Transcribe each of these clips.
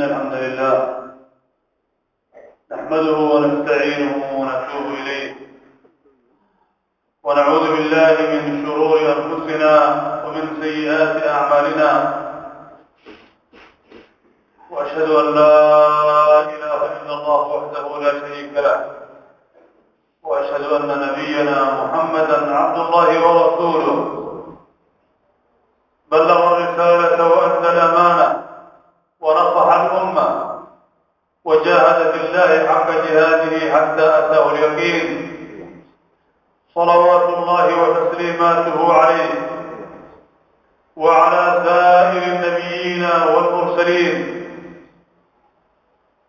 إن الحمد لله نحمده ونستعينه ونتوب إليه ونعوذ بالله من شرور أنفسنا ومن سيئات أعمالنا وأشهد أن لا إله إلا الله وحده لا شريك له وأشهد أن نبينا محمدا عبد الله ورسوله بلغ الرسالة وأدى الأمانة ونصح الأمة وجاهد في الله حق جهاده حتى أتاه اليقين صلوات الله وتسليماته عليه وعلى سائر النبيين والمرسلين.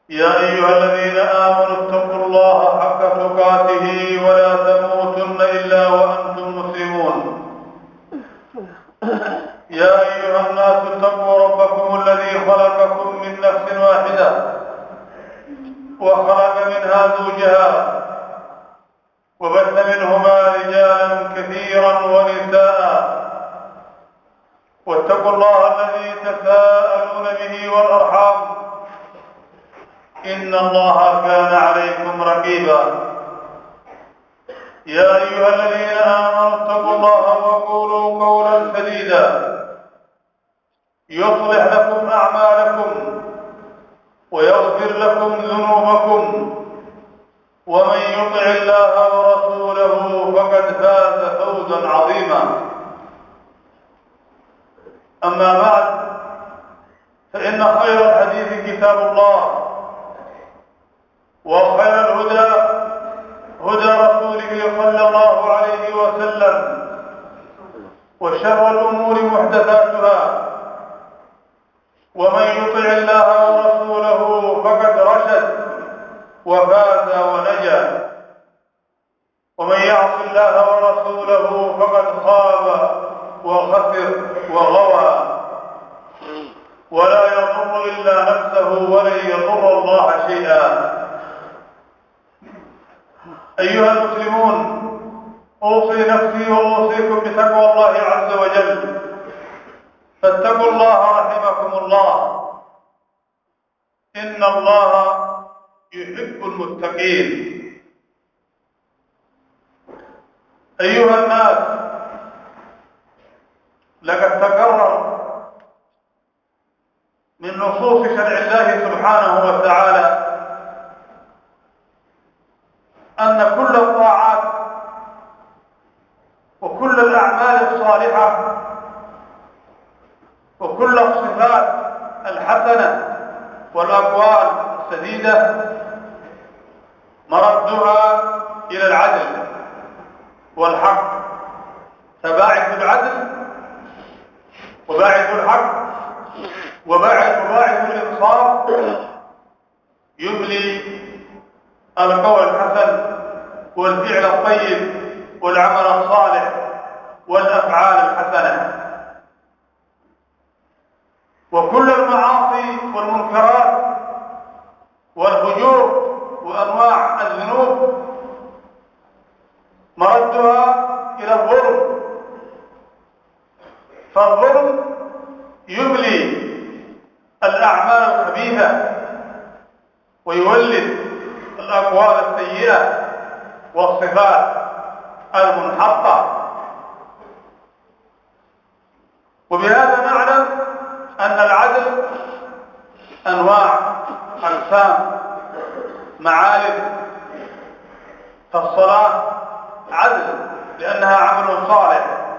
يا أيها الذين آمنوا اتقوا الله حق تقاته ولا تموتن إلا وأنتم مسلمون. يا أيها الناس اتقوا ربكم الذي خلقكم من نفس واحدة وخلق منها زوجها منهما رجالا كثيرا ونساء. واتقوا الله الذي تساءلون به والأرحام. إن الله كان عليكم رقيبا. يا أيها الذين آمنوا اتقوا الله وقولوا قولا سديدا يصلح لكم أعمالكم ويغفر لكم ذنوبكم ومن يطع الله ورسوله فقد فاز فوزا عظيما أما بعد فإن خير الحديث كتاب الله وخير الهدى هدى رسوله صلى الله عليه وسلم وشر الأمور محدثاتها ومن يطع الله ورسوله فقد رشد وفاز ونجا ومن يعص الله ورسوله فقد خاب وخسر وغوى. ولا يضر إلا نفسه ولن يضر الله شيئا. أيها المسلمون أوصي نفسي وأوصيكم بتقوى الله عز وجل. فاتقوا الله رحمكم الله. إن الله يحب المتقين. أيها الناس لقد تقرر من نصوص شرع الله سبحانه وتعالى أن كل الطاعات وكل الأعمال الصالحة وكل الصفات الحسنة والأقوال السديدة مردها إلى العدل والحق فباعث العدل وباعث الحق وباعث باعث الإنصاف يبلي القول الحسن والفعل الطيب والعمل الصالح والأفعال الحسنة. وكل المعاصي والمنكرات والفجور وأنواع الذنوب مردها إلى الظلم فالظلم يبلي الأعمال الخبيثة ويولد الأقوال السيئة والصفات المنحطة. وبهذا نعلم أن العدل أنواع أقسام معالم. فالصلاة عدل لأنها عمل صالح.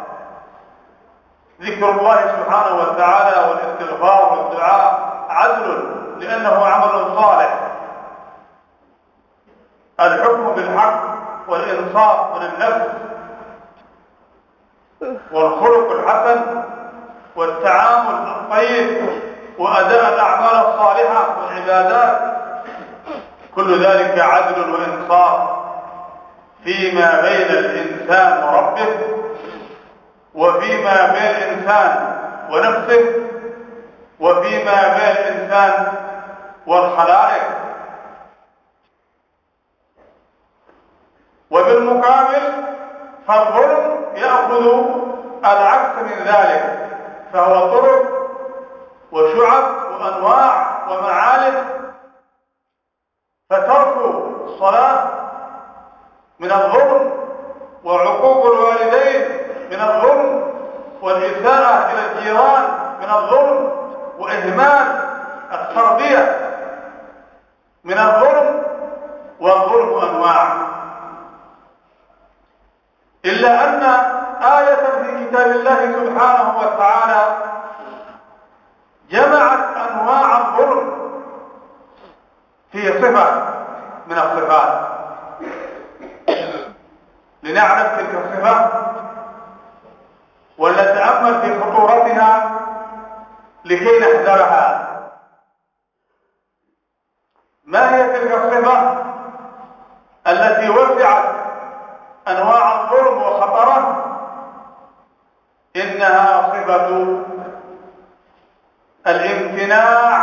ذكر الله سبحانه وتعالى والاستغفار والدعاء عدل لأنه عمل صالح. الحكم بالحق والإنصاف من النفس والخلق الحسن والتعامل الطيب وأداء الأعمال الصالحة والعبادات. كل ذلك عدل وإنصاف فيما بين الإنسان وربه. وفيما بين الإنسان ونفسه وفيما بين الإنسان والخلائق وبالمقابل فالظلم يأخذ العكس من ذلك فهو طرق وشعب وأنواع ومعالم فترك الصلاة من الظلم وعقوق الوالدين من الظلم والإساءة إلى الجيران من الظلم وإهمال التربية من الظلم والظلم أنواع. إلا أن آية في كتاب الله سبحانه وتعالى جمعت أنواع الظلم في صفة من الصفات. لنعرف تلك الصفة. ولنتأمل في خطورتها لكي نحذرها. ما هي تلك الصفة التي وسعت أنواع الظلم وخطره إنها صفة الامتناع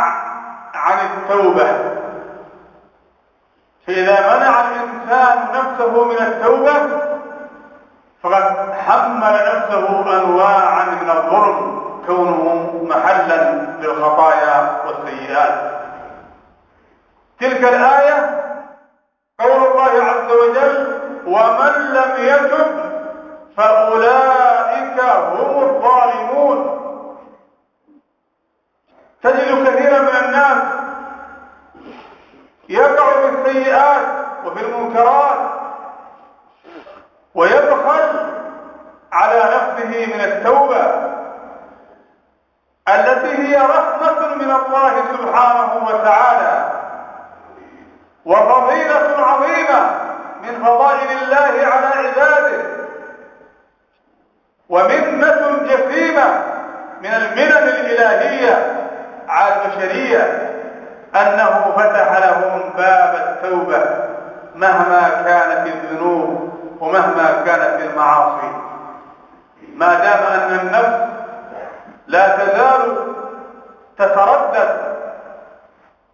عن التوبة. فإذا منع الإنسان نفسه من التوبة حمل نفسه أنواعا من الظلم كونه محلا للخطايا والسيئات. تلك الآية قول الله عز وجل ومن لم يتب فأولئك هم الظالمون تجد كثيرا من الناس يقع في السيئات وفي المنكرات ويبخل على نفسه من التوبة التي هي رحمة من الله سبحانه وتعالى وفضيلة عظيمة من فضائل الله على عباده ومنة جسيمة من المنن الإلهية على البشرية أنه فتح لهم باب التوبة مهما كانت الذنوب ومهما كانت المعاصي. ما دام أن النفس لا تزال تتردد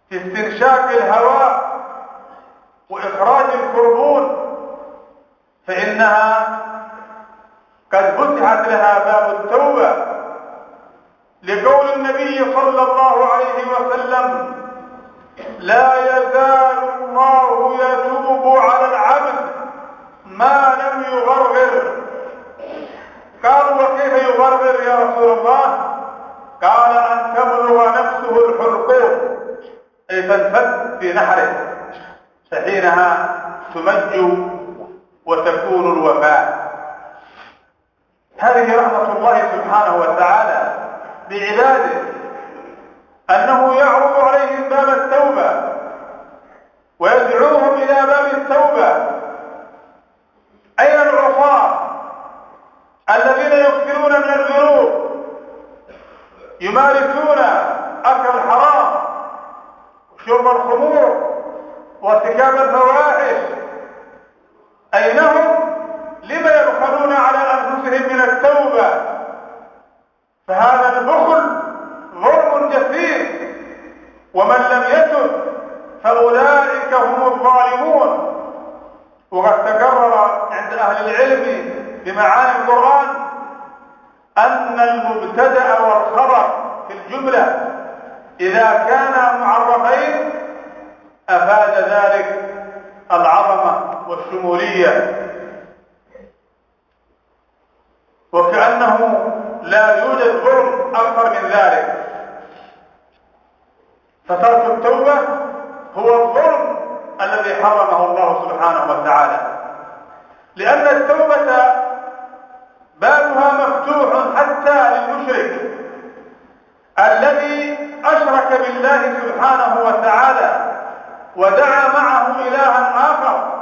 في استنشاق الهواء وإخراج الكربون فإنها قد فتحت لها باب التوبة لقول النبي صلى الله عليه وسلم لا يزال الله يتوب على العبد ما لم يغرغر. قالوا وكيف يغرغر يا رسول الله؟ قال أن تبلغ نفسه الحلقوم أي تنفد في نحره فحينها تمج وتكون الوفاة. هذه رحمة الله سبحانه وتعالى بعباده أنه يعرض عليهم باب التوبة ويدعوهم إلى باب التوبة. أين العصاة الذين يكثرون من الذنوب؟ يمارسون أكل الحرام وشرب الخمور وارتكاب الفواحش. أين هم لما يبخلون على أنفسهم من التوبة. فهذا البخل ظلم جسيم. ومن لم يتب فأولئك هم الظالمون. وقد تكرر عند أهل العلم بمعاني القرآن أن المبتدأ والخبر في الجملة إذا كانا معرفين أفاد ذلك العظمة والشمولية. وكأنه لا يوجد ظلم أكثر من ذلك. فترك التوبة هو الظلم الذي حرمه الله سبحانه وتعالى. لأن التوبة بابها مفتوح حتى للمشرك الذي أشرك بالله سبحانه وتعالى ودعا معه إلها آخر.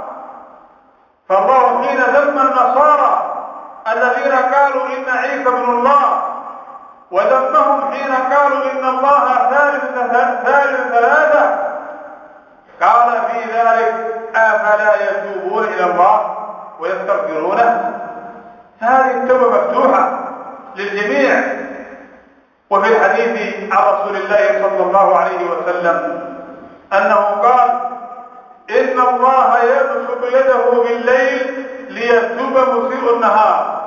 فالله حين ذم النصارى الذين قالوا إن عيسى ابن الله وذمهم حين قالوا إن الله ثالث ثلاثة. قال في ذلك أفلا يتوبون إلى الله ويستغفرونه؟ فهذه التوبة مفتوحة للجميع. وفي الحديث عن رسول الله صلى الله عليه وسلم أنه قال إن الله يبسط يده بالليل ليتوب مسيء النهار.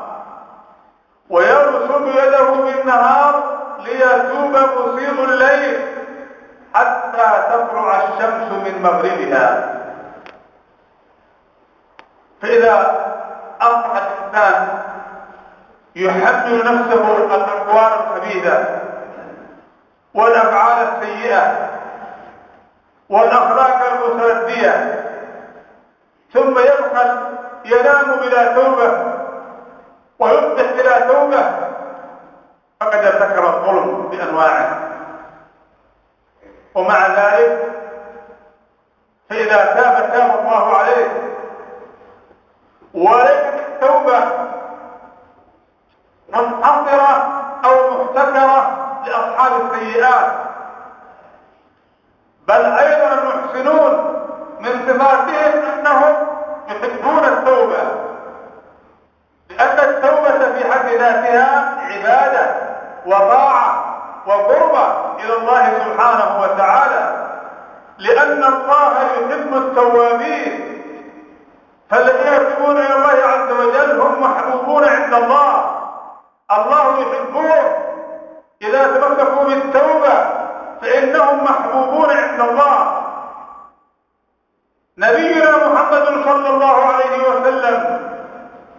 ويبسط يده بالنهار ليتوب مسيء الليل حتى تطلع الشمس من مغربها. فإذا أصبح الإنسان يحمل نفسه الأقوال الخبيثة والأفعال السيئة والأخلاق المتردية ثم يبخل ينام بلا توبة ويصبح بلا توبة. فقد ارتكب الظلم بأنواعه. ومع ذلك فإذا تاب تاب الله عليه وليست التوبة منحصرة أو محتكرة لأصحاب السيئات بل أيضا المحسنون من صفاتهم أنهم يحبون التوبة لأن التوبة في حد ذاتها عبادة وطاعة وقربة إلى الله سبحانه وتعالى لأن الله يحب التوابين فالذين يتوبون إلى الله عز وجل هم محبوبون عند الله الله يحبهم إذا تمسكوا بالتوبة فإنهم محبوبون عند الله نبينا محمد صلى الله عليه وسلم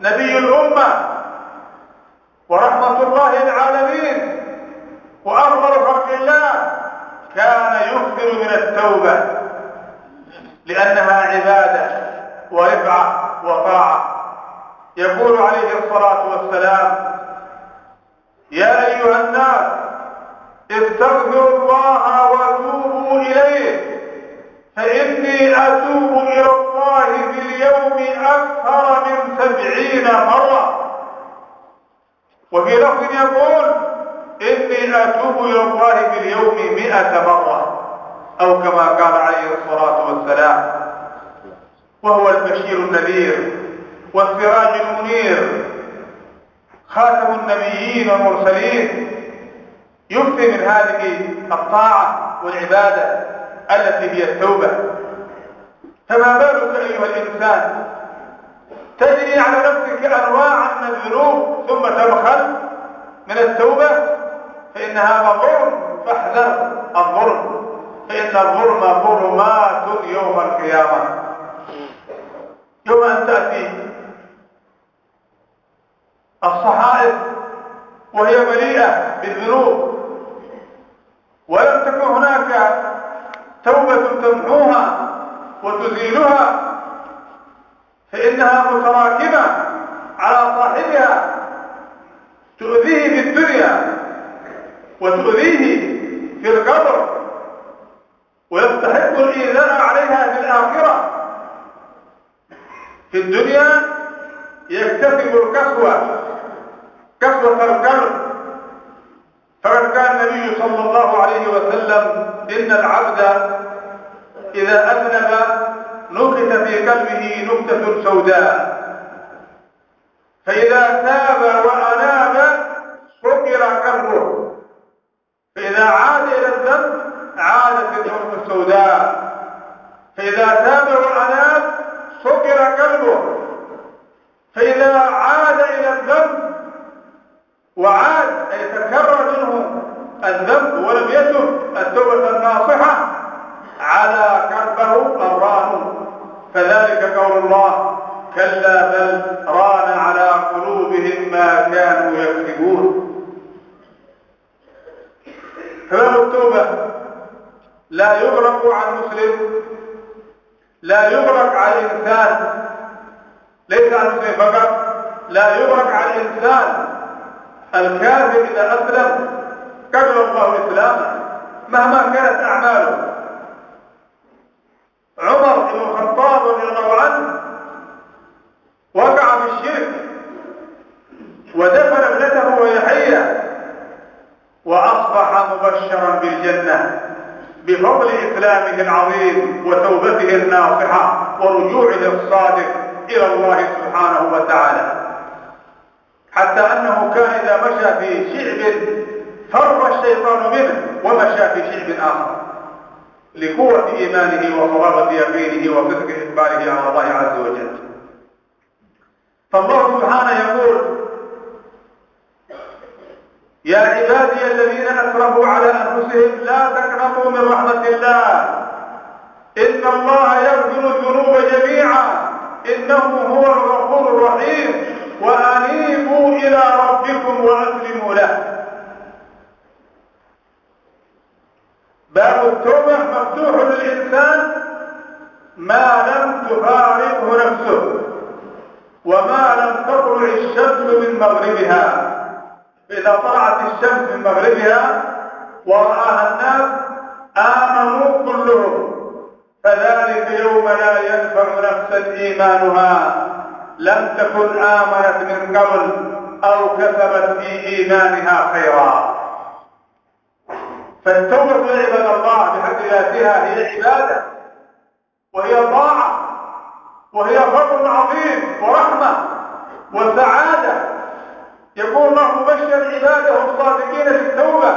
نبي الأمة ورحمة الله العالمين وأفضل خلق الله كان يكثر من التوبة لأنها عبادة ورفعة وطاعة يقول عليه الصلاة والسلام يا أيها الناس استغفروا الله وتوبوا إليه فإني أتوب إلى الله في اليوم أكثر من سبعين مرة. وفي لفظ يقول إني أتوب إلى الله في اليوم مئة مرة أو كما قال عليه الصلاة والسلام وهو البشير النذير والسراج المنير خاتم النبيين والمرسلين. يكثر من هذه الطاعة والعبادة التي هي التوبة. فما بالك أيها الإنسان؟ تجري على نفسك أنواعا من الذنوب ثم تبخل من التوبة؟ فإن هذا ظلم فاحذر الظلم فإن الظلم ظلمات يوم القيامة. يوم أن تأتي الصحائف وهي مليئة بالذنوب. ولم تكن هناك توبة تمحوها وتزيلها فإنها متراكمة على صاحبها تؤذيه في الدنيا وتؤذيه في القبر ويستحق الإيذاء عليها في الآخرة. في الدنيا يكتسب الكسوة كسوة القلب. فقد كان النبي صلى الله عليه وسلم إن العبد إذا أذنب نكت في قلبه نكتة سوداء. فإذا تاب وأناب سكر قلبه. فإذا عاد إلى الذنب عادت النكتة السوداء. فإذا تاب وأناب سكر قلبه. فإذا عاد إلى الذنب وعاد أي تكرر منه الذنب ولم يتب التوبة الناصحة على قلبه الران. فذلك قول الله كلا بل ران على قلوبهم ما كانوا يكسبون فباب التوبة لا يغلق على المسلم لا يغلق على الإنسان. ليس على المسلم فقط لا يغلق على الإنسان. الكافر إذا أسلم قبل الله إسلامه مهما كانت أعماله. عمر بن الخطاب رضي الله عنه وقع في الشرك ودفن ابنته وهي حية وأصبح مبشرا بالجنة بفضل إسلامه العظيم وتوبته الناصحة ورجوعه الصادق إلى الله سبحانه وتعالى. حتى أنه كان إذا مشى في شعب فر الشيطان منه ومشى في شعب آخر. لقوة إيمانه وصلابة يقينه وصدق إقباله على الله عز وجل. فالله سبحانه يقول يا يا عبادي الذين أسرفوا على أنفسهم لا تقنطوا من رحمة الله. إن الله يغفر الذنوب جميعا. إنه هو الغفور الرحيم. وأنيبوا إلى ربكم وأسلموا له. باب التوبة مفتوح للإنسان ما لم تفارقه نفسه وما لم تطلع الشمس من مغربها. إذا طلعت الشمس من مغربها ورآها الناس آمنوا كلهم فذلك يوم لا ينفع نفسا إيمانها. لم تكن آمنت من قبل أو كسبت في إيمانها خيرا. فالتوبة عباد الله بحد ذاتها هي عبادة وهي طاعة وهي فضل عظيم ورحمة وسعادة. يقول الله مبشر عباده الصادقين بالتوبة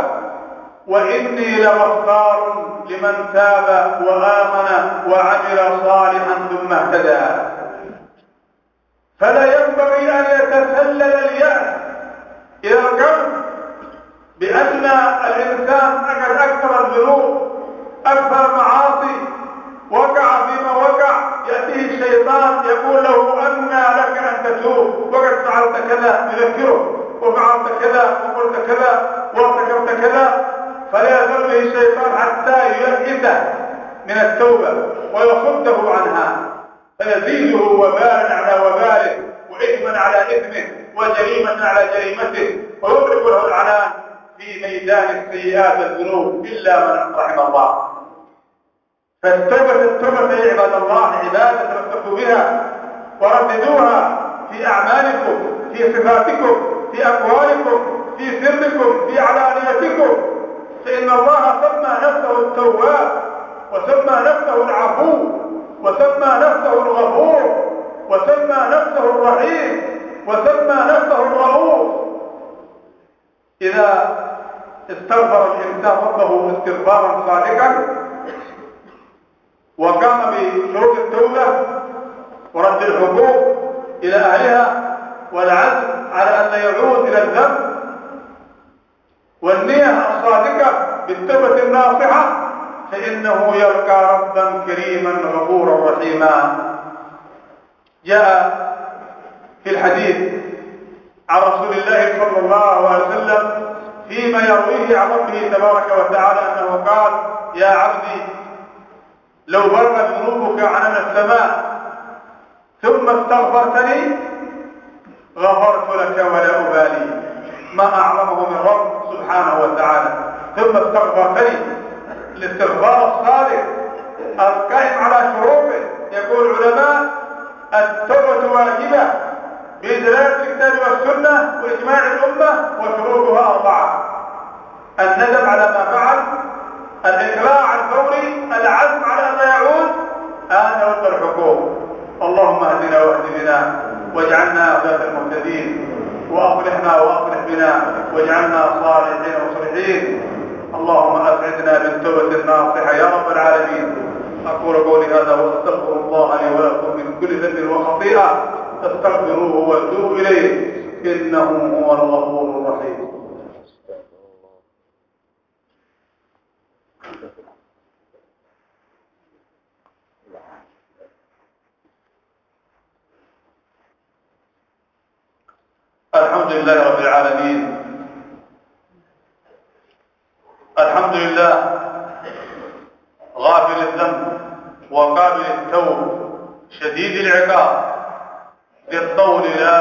وإني لغفار لمن تاب وآمن وعمل صالحا ثم اهتدى. فلا ينبغي أن يتسلل اليأس إلى القلب بأن الإنسان قد أكثر الذنوب أكثر المعاصي وقع فيما وقع يأتيه الشيطان يقول له أنى لك أن تتوب. وقد فعلت كذا يذكره وفعلت كذا وقلت كذا وارتكبت كذا. فلا يزال به الشيطان حتى ييأس من التوبة ويصده عنها. فيزيده وبالا على وباله وإثما على إثمه وجريمة على جريمته. ويدرك له العنان. في ميدان السيئات والذنوب إلا من رحم الله. فالتوبة التوبة يا عباد الله عبادة تمسكوا بها ورددوها في أعمالكم في صفاتكم في أقوالكم في سركم في علانيتكم. فإن الله سمى نفسه التواب وسمى نفسه العفو وسمى نفسه الغفور وسمى نفسه الرحيم وسمى نفسه الرؤوف. استغفر الإنسان ربه استغفارا صادقا وقام بشروط التوبة ورد الحقوق إلى أهلها والعزم على أن يعود إلى الذنب. والنية الصادقة بالتوبة الناصحة فإنه يلقى ربا كريما غفورا رحيما. جاء في الحديث عن رسول الله صلى الله عليه وسلم فيما يرويه عن ربه تبارك وتعالى أنه قال يا عبدي لو بلغت ذنوبك عنان السماء ثم استغفرتني غفرت لك ولا أبالي ما أعظمه من رب سبحانه وتعالى. ثم استغفرتني. الاستغفار الصادق القائم على شروطه يقول العلماء التوبة واجبة. بدلالة الكتاب والسنة وإجماع الأمة وشروطها أربعة. الندم على ما فعل الإقلاع الفوري العزم على لا يعود أن يرد الحقوق اللهم اهدنا واهد بنا واجعلنا هداة المهتدين وأصلحنا وأصلح بنا واجعلنا صالحين وصالحين. اللهم أسعدنا بالتوبة الناصحة يا رب العالمين. أقول قولي هذا وأستغفر الله لي ولكم من كل ذنب وخطيئة. فاستغفروه واتوبوا إليه. إنه هو الغفور الرحيم الحمد لله رب العالمين الحمد لله غافل الذنب وقابل التوب شديد العقاب بالقول لا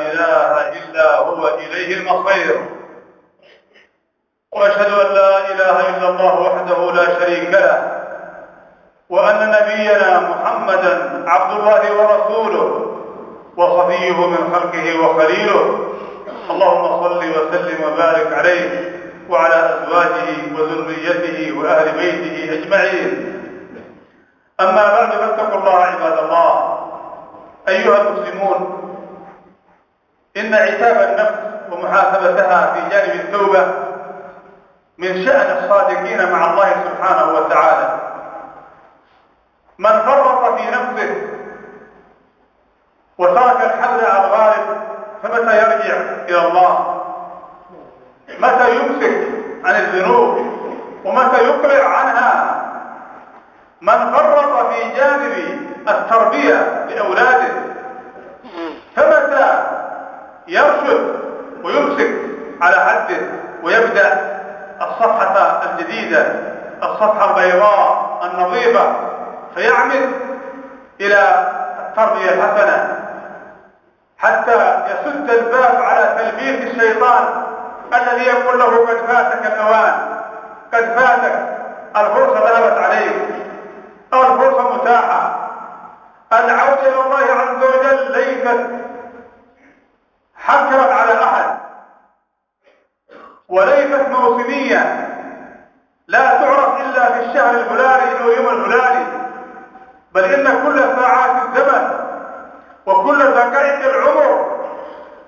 إله إلا هو إليه المصير وأشهد أن لا إله إلا الله وحده لا شريك له وأن نبينا محمدا عبد الله ورسوله وصفيه من خلقه وخليله اللهم صل وسلم وبارك عليه وعلى أزواجه وذريته وأهل بيته أجمعين. أما بعد فاتقوا الله عباد الله. أيها المسلمون إن عتاب النفس ومحاسبتها في جانب التوبة من شأن الصادقين مع الله سبحانه وتعالى. من فرط في نفسه وترك الحبل على الغالب فمتى يرجع إلى الله؟ متى يمسك عن الذنوب ومتى يقلع عنها؟ من فرط في جانب التربية لأولاده فمتى يرشد ويمسك على حده ويبدأ الصفحة الجديدة الصفحة البيضاء النظيفة فيعمل إلى التربية الحسنة حتى يسد الباب على تلبيس الشيطان الذي يقول له قد فاتك الأوان قد فاتك الفرصة ذهبت عليك الفرصة متاحة. العودة إلى الله عز وجل ليست حكرا على أحد وليست موسمية. لا تعرف إلا في الشهر الفلاني أو يوم الفلاني بل إن كل ساعات الزمن وكل دقائق العمر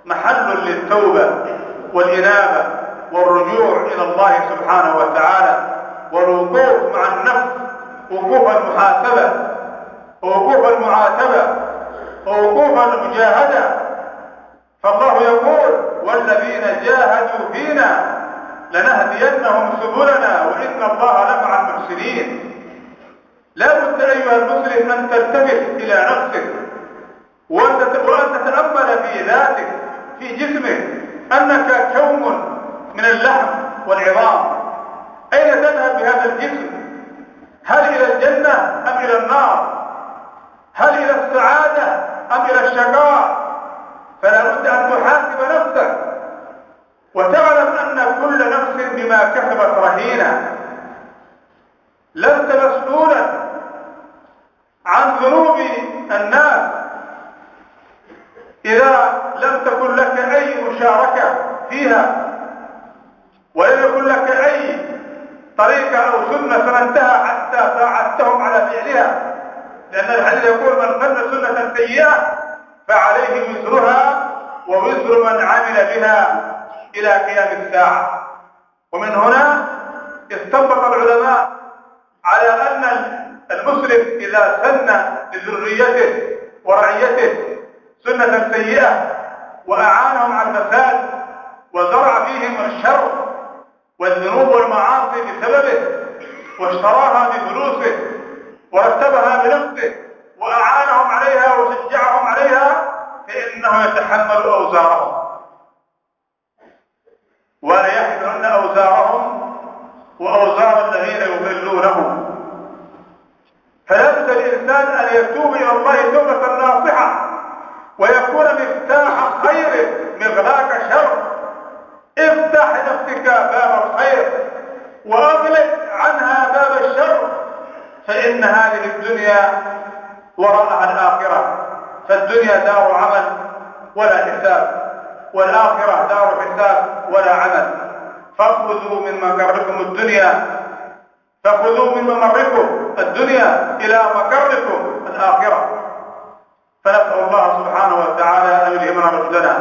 محل للتوبة. والإنابة والرجوع إلى الله سبحانه وتعالى والوقوف مع النفس وقوف المحاسبة ووقوف المعاتبة ووقوف المجاهدة. فالله يقول والذين جاهدوا فينا لنهدينهم سبلنا وإن الله لمع المحسنين. لا بد أيها المسلم أن تلتفت إلى نفسك وأن تتأمل في ذاتك في جسمك أنك كوم من اللحم والعظام. أين تذهب بهذا الجسم؟ هل إلى الجنة أم إلى النار؟ هل إلى السعادة أم إلى الشقاء؟ فلا بد أن تحاسب نفسك. وتعلم أن كل نفس بما كسبت رهينة. لست مسؤولا عن ذنوب الناس. إذا لم تكن لك أي مشاركة فيها ولم يكن لك أي طريقة أو سنة سننتهى حتى ساعدتهم على فعلها لأن يقول من سن سنة سيئة فعليه وزرها ووزر من عمل بها إلى قيام الساعة. ومن هنا استنبط العلماء على أن المسلم إذا سن لذريته ورعيته سنة سيئة وأعانهم على الفساد وزرع فيهم الشر والذنوب والمعاصي بسببه واشتراها بفلوسه ورتبها بنفسه وأعانهم عليها وشجعهم عليها فإنه يتحمل أوزارهم. ولا يحملن أوزارهم وأوزار الذين يضلونهم. فلا بد الإنسان أن يتوب إلى الله توبة ناصحة ويكون مفتاح خير مغلاق شر افتح لنفسك باب الخير وأغلق عنها باب الشر. فإن هذه الدنيا وراءها الآخرة. فالدنيا دار عمل ولا حساب والآخرة دار حساب ولا عمل. فخذوا من مقركم الدنيا فخذوا من ممركم الدنيا إلى مقركم الآخرة. فنسأل الله سبحانه وتعالى أن يلهمنا رشدنا.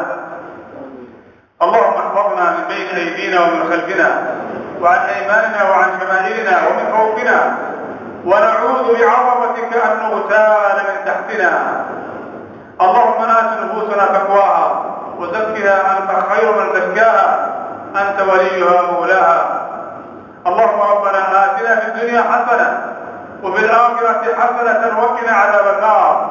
اللهم احفظنا من بين أيدينا ومن خلفنا وعن أيماننا وعن شمائلنا ومن فوقنا ونعوذ بعظمتك أن نغتال من تحتنا. اللهم آت نفوسنا تقواها وزكها أنت خير من زكاها أنت وليها مولاها. اللهم ربنا آتنا في الدنيا حسنة وفي الآخرة حسنة وقنا عذاب النار.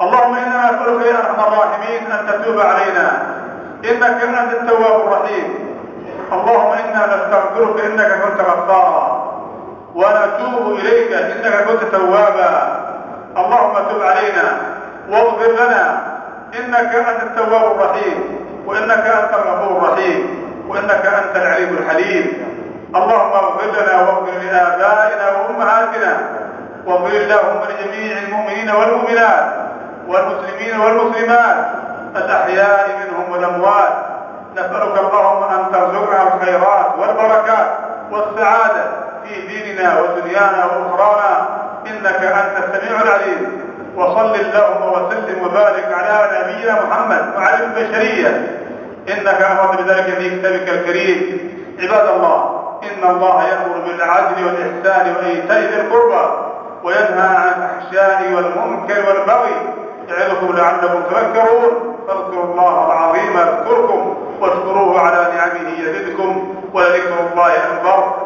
اللهم إنا نسألك يا أرحم الراحمين أن تتوب علينا إنك أنت التواب الرحيم. اللهم إنا نستغفرك إنك كنت غفارا. ونتوب إليك إنك كنت توابا. اللهم تب علينا واغفر لنا إنك أنت التواب الرحيم وإنك أنت الغفور الرحيم وإنك أنت العليم الحليم. اللهم اغفر لنا واغفر لآبائنا وأمهاتنا واغفر اللهم لجميع المؤمنين والمؤمنات والمسلمين والمسلمات الأحياء منهم والأموات. نسألك اللهم أن ترزقنا الخيرات والبركات والسعادة في ديننا ودنيانا وأخرانا إنك أنت السميع العليم. وصل اللهم وسلم وبارك على نبينا محمد وعلى البشرية. إنك أمرت بذلك في كتابك الكريم. عباد الله إن الله يأمر بالعدل والإحسان وإيتاء ذي القربى وينهى عن الفحشاء والمنكر والبغي. يعظكم لعلكم تذكرون. فاذكروا الله العظيم يذكركم واشكروه على نعمه يزدكم ولذكر الله أكبر.